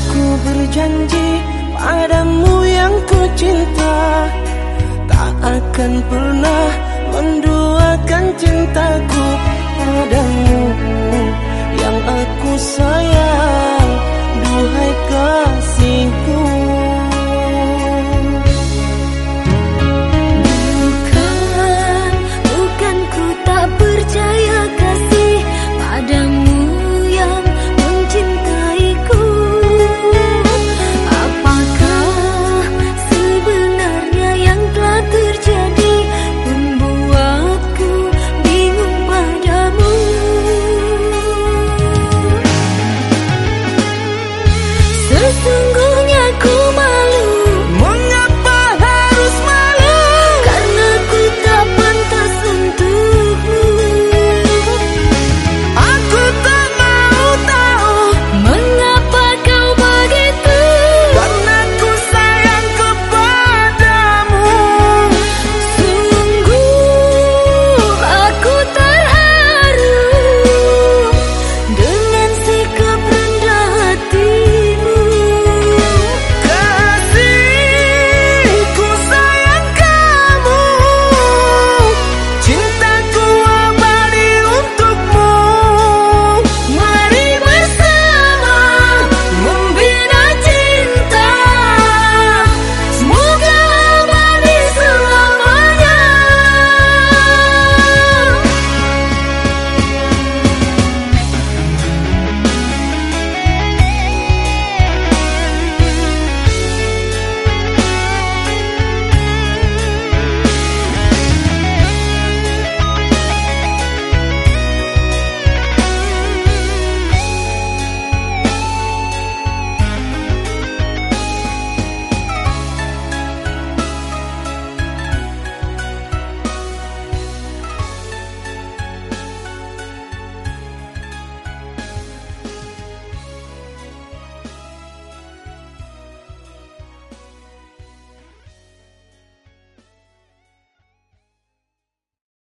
Aku berjanji padamu yang ku cinta Tak akan pernah menduakan cintaku. Padamu